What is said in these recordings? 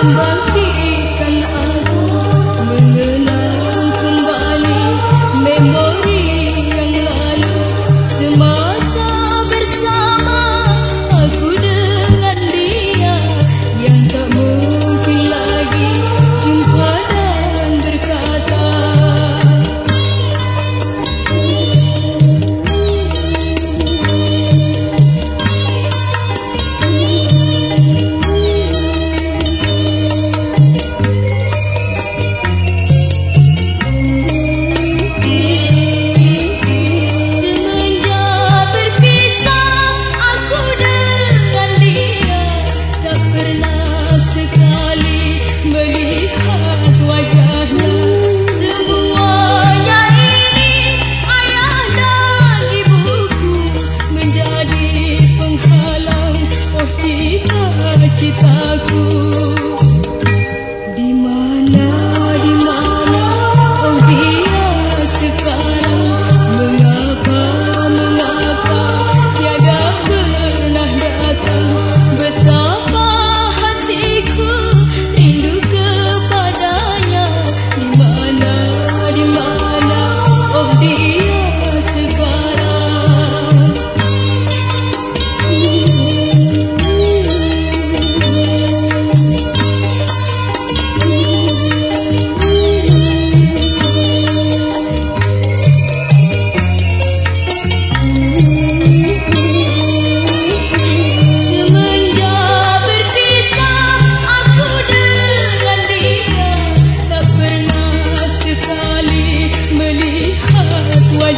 Bye. 他的歌。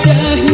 Yeah.